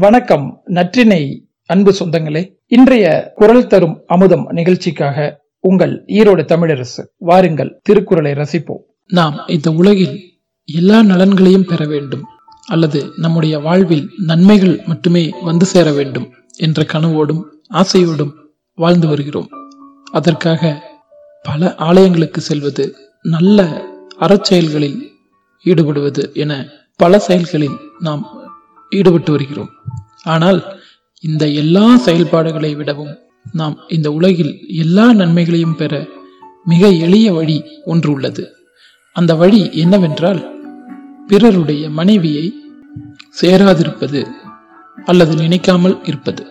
வணக்கம் நற்றினை அன்பு சொந்தங்களே. இன்றைய குரல் தரும் அமுதம் நிகழ்ச்சிக்காக உங்கள் ஈரோடு தமிழரசு வாருங்கள் திருக்குறளை ரசிப்போம். நாம் இந்த உலகில் எல்லா நலன்களையும் பெற வேண்டும் அல்லது நம்முடைய வாழ்வில் நன்மைகள் மட்டுமே வந்து சேர வேண்டும் என்ற கனவோடும் ஆசையோடும் வாழ்ந்து வருகிறோம். அதற்காக பல ஆலயங்களுக்கு செல்வது நல்ல அறச்செயல்களில் ஈடுபடுவது என பல செயல்களில் நாம் ஈடுபட்டு வருகிறோம். ஆனால் இந்த எல்லா செயல்பாடுகளை விடவும் நாம் இந்த உலகில் எல்லா நன்மைகளையும் பெற மிக எளிய வழி ஒன்று உள்ளது. அந்த வழி என்னவென்றால் பிறருடைய மனைவியை சேராதிருப்பது அல்லது நினைக்காமல் இருப்பது.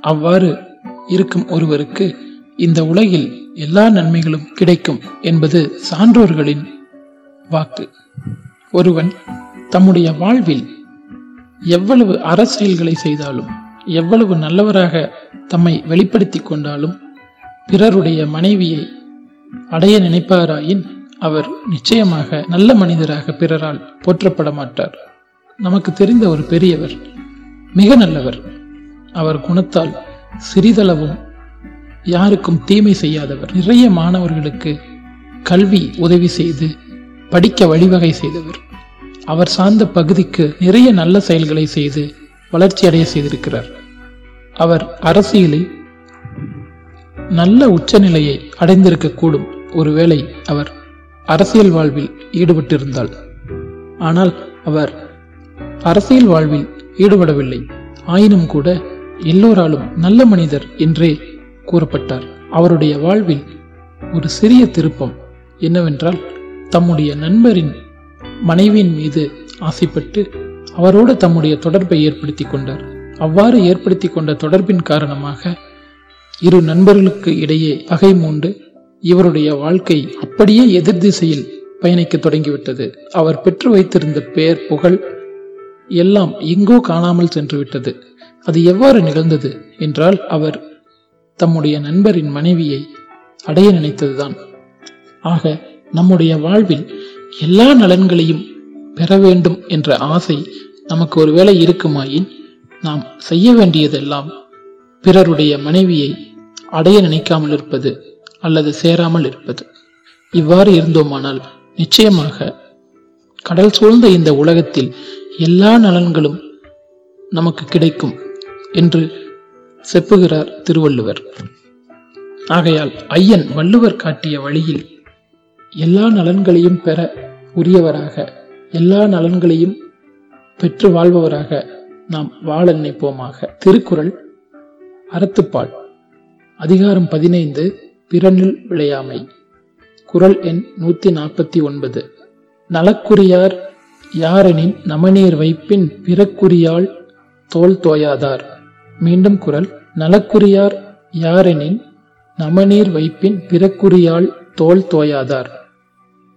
அவ்வாறு இருக்கும் ஒருவருக்கு இந்த உலகில் எல்லா நன்மைகளும் கிடைக்கும் என்பது சான்றோர்களின் வாக்கு. ஒருவன் தம்முடைய வாழ்வில் எவ்வளவு அரசியல்களை செய்தாலும் எவ்வளவு நல்லவராக தம்மை வெளிப்படுத்தி கொண்டாலும் பிறருடைய மனைவியை அடைய நினைப்பாராயின் அவர் நிச்சயமாக நல்ல மனிதராக பிறரால் போற்றப்பட மாட்டார். நமக்கு தெரிந்த ஒரு பெரியவர் மிக நல்லவர். அவர் குணத்தால் சிறிதளவும் யாருக்கும் தீமை செய்யாதவர். நிறைய மாணவர்களுக்கு கல்வி உதவி செய்து படிக்க வழிவகை செய்தவர். அவர் சார்ந்த பகுதிக்கு நிறைய நல்ல செயல்களை செய்து வளர்ச்சி அடைய செய்திருக்கிறார். அவர் அரசியலில் நல்ல உச்சநிலையை அடைந்திருக்கக்கூடும் ஒருவேளை அவர் அரசியல் வாழ்வில் ஈடுபட்டிருந்தால். ஆனால் அவர் அரசியல் வாழ்வில் ஈடுபடவில்லை. ஆயினும் கூட எல்லோராலும் நல்ல மனிதர் என்றே கூறப்பட்டார். அவருடைய வாழ்வில் ஒரு சிறிய திருப்பம் என்னவென்றால் தம்முடைய நண்பரின் மனைவியின் மீது ஆசைப்பட்டு அவரோடு தம்முடைய தொடர்பை ஏற்படுத்தி கொண்டார். அவ்வாறு ஏற்படுத்தி கொண்ட தொடர்பின் காரணமாக இரு நண்பர்களுக்கு இடையே பகை மூண்டு இவருடைய வாழ்க்கை அப்படியே எதிர் திசையில் பயணிக்க தொடங்கிவிட்டது. அவர் பெற்று வைத்திருந்த பெயர் புகழ் எல்லாம் எங்கோ காணாமல் சென்று விட்டது அது எவ்வாறு நிகழ்ந்தது என்றால் அவர் தம்முடைய நண்பரின் மனைவியை அடைய நினைத்ததுதான். ஆக நம்முடைய வாழ்வில் எல்லா நலன்களையும் பெற வேண்டும் என்ற ஆசை நமக்கு ஒருவேளை இருக்குமாயின் நாம் செய்ய வேண்டியதெல்லாம் பிறருடைய மனைவியை அடைய நினைக்காமல் இருப்பது அல்லது சேராமல் இருப்பது. இவ்வாறு இருந்தோமானால் நிச்சயமாக கடல் சூழ்ந்த இந்த உலகத்தில் எல்லா நலன்களும் நமக்கு கிடைக்கும் என்று செப்புகிறார் திருவள்ளுவர். ஆகையால் ஐயன் வள்ளுவர் காட்டிய வழியில் எல்லா நலன்களையும் பெற உரியவராக எல்லா நலன்களையும் பெற்று வாழ்பவராக நாம் வாழ நினைப்போமாக. திருக்குறள் அறத்துப்பால். அதிகாரம் பதினைந்து பிறனில் விளையாமை. குரல் எண் நூத்தி நாற்பத்தி ஒன்பது. நலக்குரியார் யாரெனின் நமநீர் வைப்பின் பிறக்குரியால் தோல் தோயாதார். மீண்டும் குரல் நலக்குரியார் யாரெனின் நமநீர் வைப்பின் பிறக்குரியால் தோல் தோயாதார்.